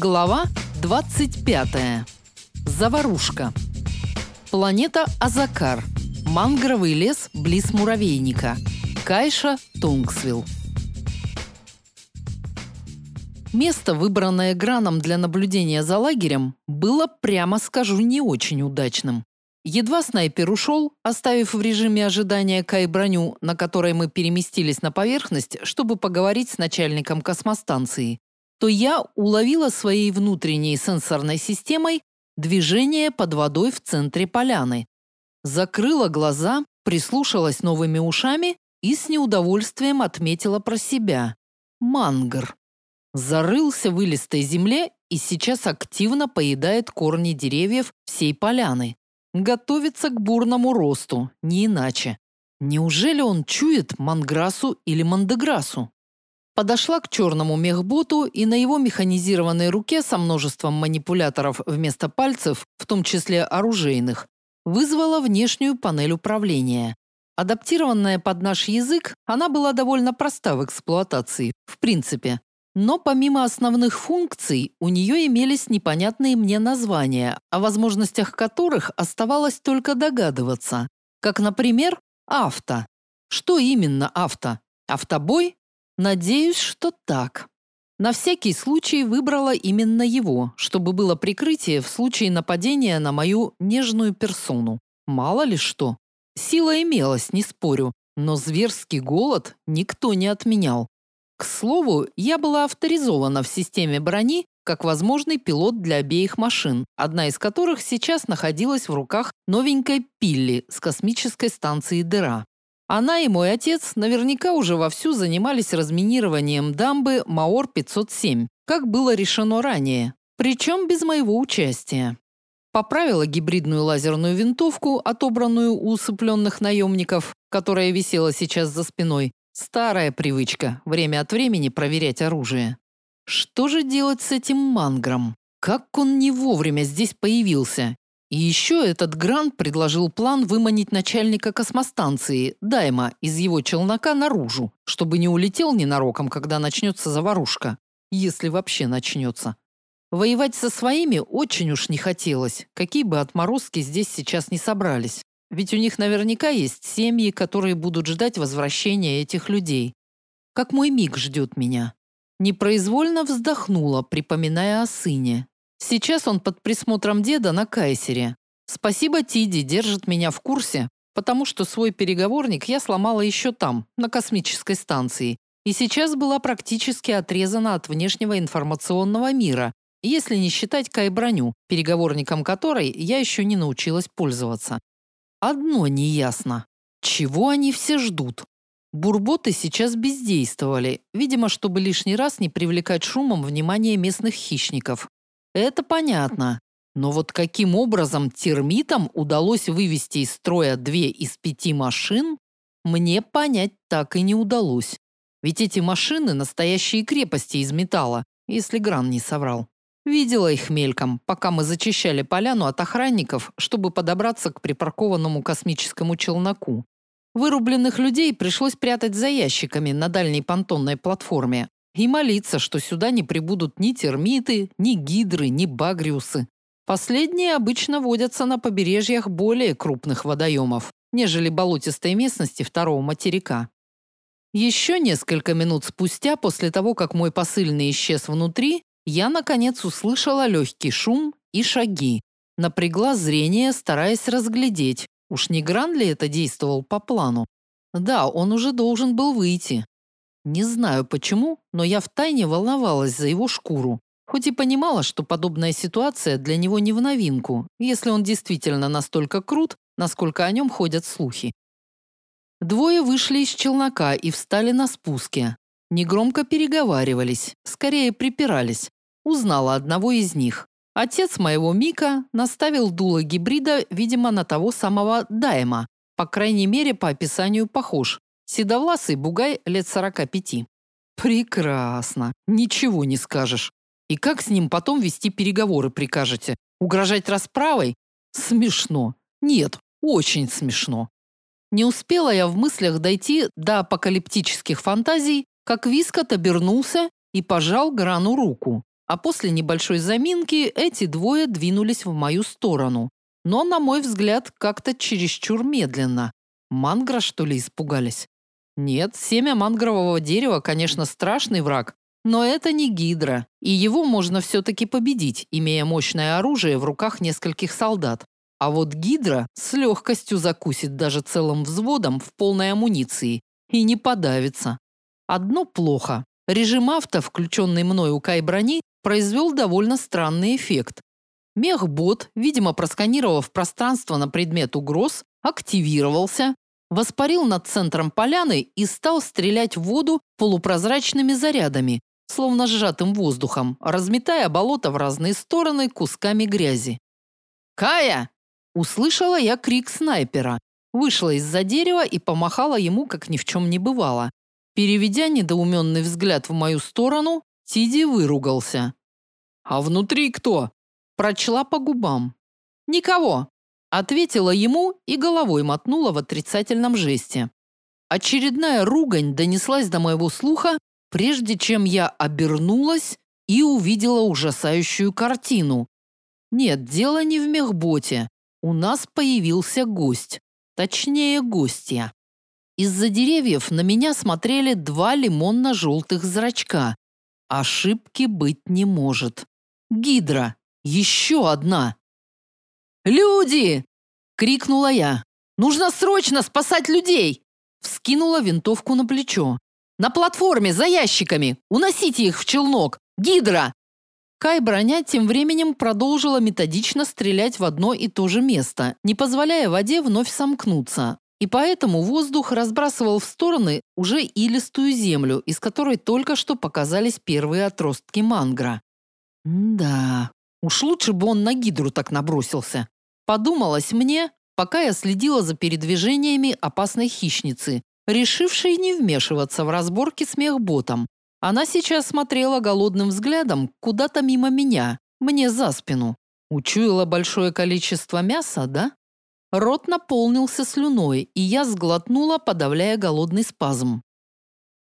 Глава 25. Заварушка. Планета Азакар. Мангровый лес близ муравейника. Кайша, Тунгсвилл. Место, выбранное Граном для наблюдения за лагерем, было, прямо скажу, не очень удачным. Едва снайпер ушел, оставив в режиме ожидания Кай броню, на которой мы переместились на поверхность, чтобы поговорить с начальником космостанции, то я уловила своей внутренней сенсорной системой движение под водой в центре поляны. Закрыла глаза, прислушалась новыми ушами и с неудовольствием отметила про себя. Мангр. Зарылся в илистой земле и сейчас активно поедает корни деревьев всей поляны. Готовится к бурному росту, не иначе. Неужели он чует манграсу или мандеграсу? Подошла к черному мехботу и на его механизированной руке со множеством манипуляторов вместо пальцев, в том числе оружейных, вызвала внешнюю панель управления. Адаптированная под наш язык, она была довольно проста в эксплуатации, в принципе. Но помимо основных функций, у нее имелись непонятные мне названия, о возможностях которых оставалось только догадываться. Как, например, авто. Что именно авто? Автобой? Надеюсь, что так. На всякий случай выбрала именно его, чтобы было прикрытие в случае нападения на мою нежную персону. Мало ли что. Сила имелась, не спорю, но зверский голод никто не отменял. К слову, я была авторизована в системе брони как возможный пилот для обеих машин, одна из которых сейчас находилась в руках новенькой Пилли с космической станции Дыра. Она и мой отец наверняка уже вовсю занимались разминированием дамбы Маор-507, как было решено ранее, причем без моего участия. Поправила гибридную лазерную винтовку, отобранную у усыпленных наемников, которая висела сейчас за спиной. Старая привычка время от времени проверять оружие. Что же делать с этим мангром? Как он не вовремя здесь появился? И еще этот Грант предложил план выманить начальника космостанции, Дайма, из его челнока наружу, чтобы не улетел ненароком, когда начнется заварушка. Если вообще начнется. Воевать со своими очень уж не хотелось, какие бы отморозки здесь сейчас не собрались. Ведь у них наверняка есть семьи, которые будут ждать возвращения этих людей. Как мой миг ждет меня. Непроизвольно вздохнула, припоминая о сыне. Сейчас он под присмотром деда на Кайсере. Спасибо Тиди держит меня в курсе, потому что свой переговорник я сломала еще там, на космической станции, и сейчас была практически отрезана от внешнего информационного мира, если не считать Кай-броню, переговорником которой я еще не научилась пользоваться. Одно неясно. Чего они все ждут? Бурботы сейчас бездействовали, видимо, чтобы лишний раз не привлекать шумом внимание местных хищников. Это понятно. Но вот каким образом термитам удалось вывести из строя две из пяти машин, мне понять так и не удалось. Ведь эти машины настоящие крепости из металла, если Гран не соврал. Видела их мельком, пока мы зачищали поляну от охранников, чтобы подобраться к припаркованному космическому челноку. Вырубленных людей пришлось прятать за ящиками на дальней понтонной платформе, и молиться, что сюда не прибудут ни термиты, ни гидры, ни багриусы. Последние обычно водятся на побережьях более крупных водоемов, нежели болотистой местности второго материка. Еще несколько минут спустя, после того, как мой посыльный исчез внутри, я, наконец, услышала легкий шум и шаги. Напрягла зрение, стараясь разглядеть, уж не Гран ли это действовал по плану. Да, он уже должен был выйти, не знаю почему, но я втайне волновалась за его шкуру. Хоть и понимала, что подобная ситуация для него не в новинку, если он действительно настолько крут, насколько о нем ходят слухи. Двое вышли из челнока и встали на спуске. Негромко переговаривались, скорее припирались. Узнала одного из них. Отец моего Мика наставил дуло гибрида, видимо, на того самого Дайма. По крайней мере, по описанию похож. Седовласый бугай лет сорока пяти. Прекрасно. Ничего не скажешь. И как с ним потом вести переговоры прикажете? Угрожать расправой? Смешно. Нет, очень смешно. Не успела я в мыслях дойти до апокалиптических фантазий, как Вискот обернулся и пожал Грану руку. а после небольшой заминки эти двое двинулись в мою сторону. Но, на мой взгляд, как-то чересчур медленно. Мангра, что ли, испугались? Нет, семя мангрового дерева, конечно, страшный враг, но это не гидра, и его можно все-таки победить, имея мощное оружие в руках нескольких солдат. А вот гидра с легкостью закусит даже целым взводом в полной амуниции и не подавится. Одно плохо. Режим авто, включенный мной у Кай-брони, произвел довольно странный эффект. Мехбот, видимо, просканировав пространство на предмет угроз, активировался, воспарил над центром поляны и стал стрелять в воду полупрозрачными зарядами, словно сжатым воздухом, разметая болото в разные стороны кусками грязи. «Кая!» – услышала я крик снайпера. Вышла из-за дерева и помахала ему, как ни в чем не бывало. Переведя недоуменный взгляд в мою сторону, Тиди выругался. «А внутри кто?» Прочла по губам. «Никого!» Ответила ему и головой мотнула в отрицательном жесте. Очередная ругань донеслась до моего слуха, прежде чем я обернулась и увидела ужасающую картину. Нет, дело не в мехботе. У нас появился гость. Точнее, гостья. Из-за деревьев на меня смотрели два лимонно-желтых зрачка. Ошибки быть не может. Гидра. Еще одна. «Люди!» — крикнула я. «Нужно срочно спасать людей!» Вскинула винтовку на плечо. На платформе за ящиками! Уносите их в челнок! Гидра!» Кай Броня тем временем продолжила методично стрелять в одно и то же место, не позволяя воде вновь сомкнуться. И поэтому воздух разбрасывал в стороны уже илистую землю, из которой только что показались первые отростки мангра. да, уж лучше бы он на гидру так набросился. Подумалось мне, пока я следила за передвижениями опасной хищницы, решившей не вмешиваться в разборки с мехботом. Она сейчас смотрела голодным взглядом куда-то мимо меня, мне за спину. Учуяла большое количество мяса, да? Рот наполнился слюной, и я сглотнула, подавляя голодный спазм.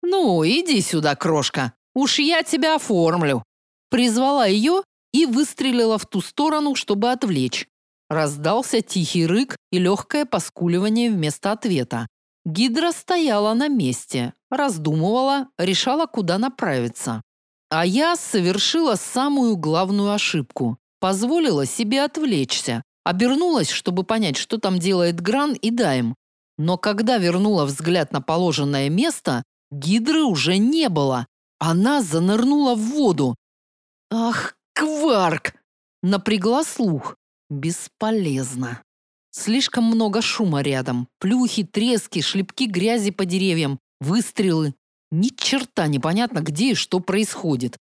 «Ну, иди сюда, крошка, уж я тебя оформлю!» Призвала ее и выстрелила в ту сторону, чтобы отвлечь. Раздался тихий рык и легкое поскуливание вместо ответа. Гидра стояла на месте, раздумывала, решала, куда направиться. А я совершила самую главную ошибку. Позволила себе отвлечься. Обернулась, чтобы понять, что там делает Гран и Дайм. Но когда вернула взгляд на положенное место, гидры уже не было. Она занырнула в воду. Ах, кварк! Напрягла слух. Бесполезно. Слишком много шума рядом. Плюхи, трески, шлепки грязи по деревьям, выстрелы. Ни черта непонятно, где и что происходит.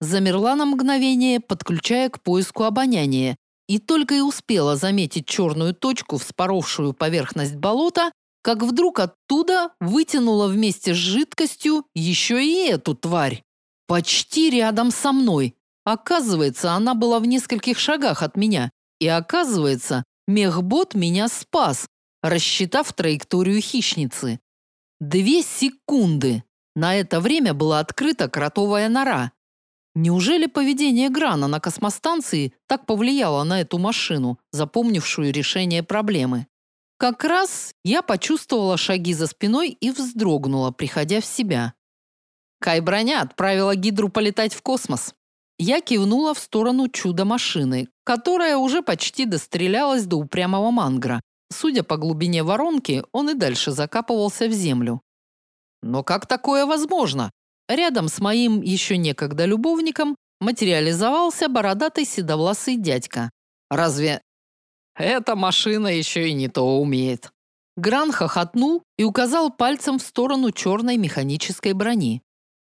Замерла на мгновение, подключая к поиску обоняния, и только и успела заметить черную точку, вспоровшую поверхность болота, как вдруг оттуда вытянула вместе с жидкостью еще и эту тварь. Почти рядом со мной. Оказывается, она была в нескольких шагах от меня. И оказывается, Мехбот меня спас, рассчитав траекторию хищницы. Две секунды. На это время была открыта кротовая нора. Неужели поведение Грана на космостанции так повлияло на эту машину, запомнившую решение проблемы? Как раз я почувствовала шаги за спиной и вздрогнула, приходя в себя. Кай-броня отправила Гидру полетать в космос. Я кивнула в сторону чудо-машины, которая уже почти дострелялась до упрямого мангра. Судя по глубине воронки, он и дальше закапывался в землю. Но как такое возможно? Рядом с моим еще некогда любовником материализовался бородатый седовласый дядька. Разве эта машина еще и не то умеет? Гран хохотнул и указал пальцем в сторону черной механической брони.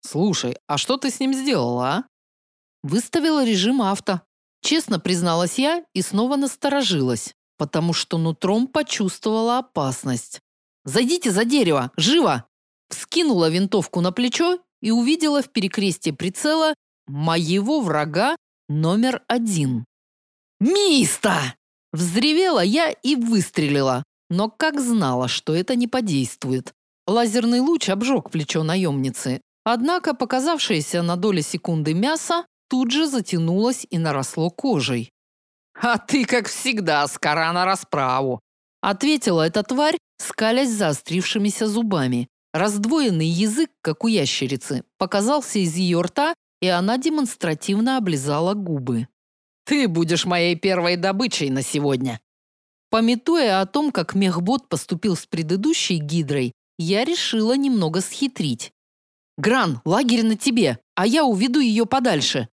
Слушай, а что ты с ним сделала, а? Выставила режим авто. Честно призналась я и снова насторожилась, потому что нутром почувствовала опасность. «Зайдите за дерево! Живо!» Вскинула винтовку на плечо и увидела в перекрестии прицела моего врага номер один. «Миста!» Взревела я и выстрелила, но как знала, что это не подействует. Лазерный луч обжег плечо наемницы, однако показавшееся на доли секунды мясо тут же затянулось и наросло кожей. «А ты, как всегда, скора на расправу!» Ответила эта тварь, скалясь заострившимися зубами. Раздвоенный язык, как у ящерицы, показался из ее рта, и она демонстративно облизала губы. «Ты будешь моей первой добычей на сегодня!» Пометуя о том, как мехбот поступил с предыдущей гидрой, я решила немного схитрить. «Гран, лагерь на тебе, а я уведу ее подальше».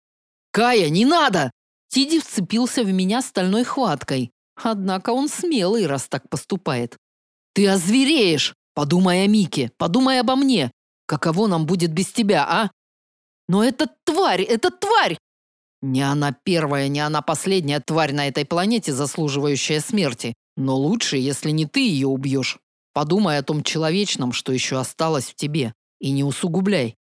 «Кая, не надо!» Тиди вцепился в меня стальной хваткой. Однако он смелый, раз так поступает. «Ты озвереешь! Подумай о Мике, подумай обо мне. Каково нам будет без тебя, а?» «Но это тварь, это тварь!» Не она первая, не она последняя тварь на этой планете, заслуживающая смерти. Но лучше, если не ты ее убьешь. Подумай о том человечном, что еще осталось в тебе, и не усугубляй.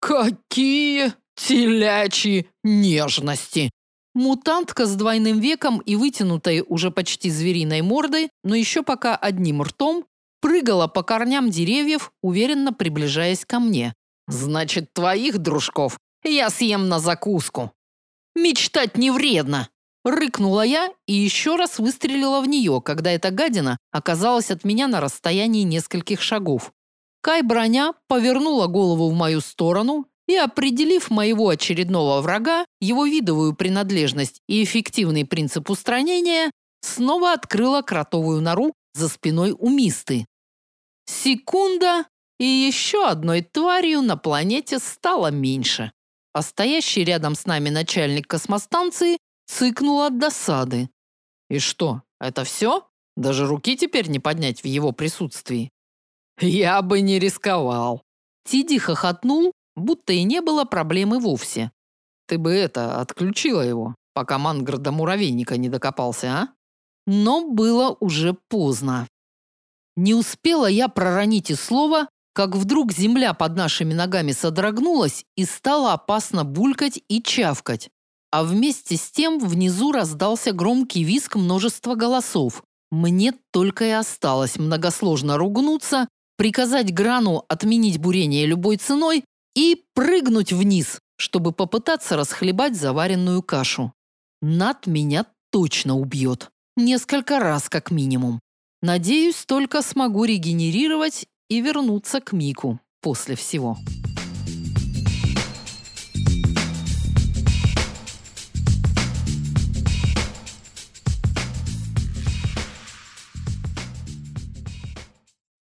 Какие телячьи нежности! Мутантка с двойным веком и вытянутой уже почти звериной мордой, но еще пока одним ртом, прыгала по корням деревьев, уверенно приближаясь ко мне. Значит, твоих дружков я съем на закуску. Мечтать не вредно, рыкнула я и еще раз выстрелила в нее, когда эта гадина оказалась от меня на расстоянии нескольких шагов. Кай броня повернула голову в мою сторону и, определив моего очередного врага, его видовую принадлежность и эффективный принцип устранения, снова открыла кротовую нору за спиной у Мисты. Секунда, и еще одной тварью на планете стало меньше а стоящий рядом с нами начальник космостанции цыкнул от досады. И что, это все? Даже руки теперь не поднять в его присутствии? Я бы не рисковал. Тиди хохотнул, будто и не было проблемы вовсе. Ты бы это, отключила его, пока Мангр до муравейника не докопался, а? Но было уже поздно. Не успела я проронить и слова, как вдруг земля под нашими ногами содрогнулась и стала опасно булькать и чавкать. А вместе с тем внизу раздался громкий визг множества голосов. Мне только и осталось многосложно ругнуться, приказать Грану отменить бурение любой ценой и прыгнуть вниз, чтобы попытаться расхлебать заваренную кашу. Над меня точно убьет. Несколько раз как минимум. Надеюсь, только смогу регенерировать и вернуться к Мику после всего.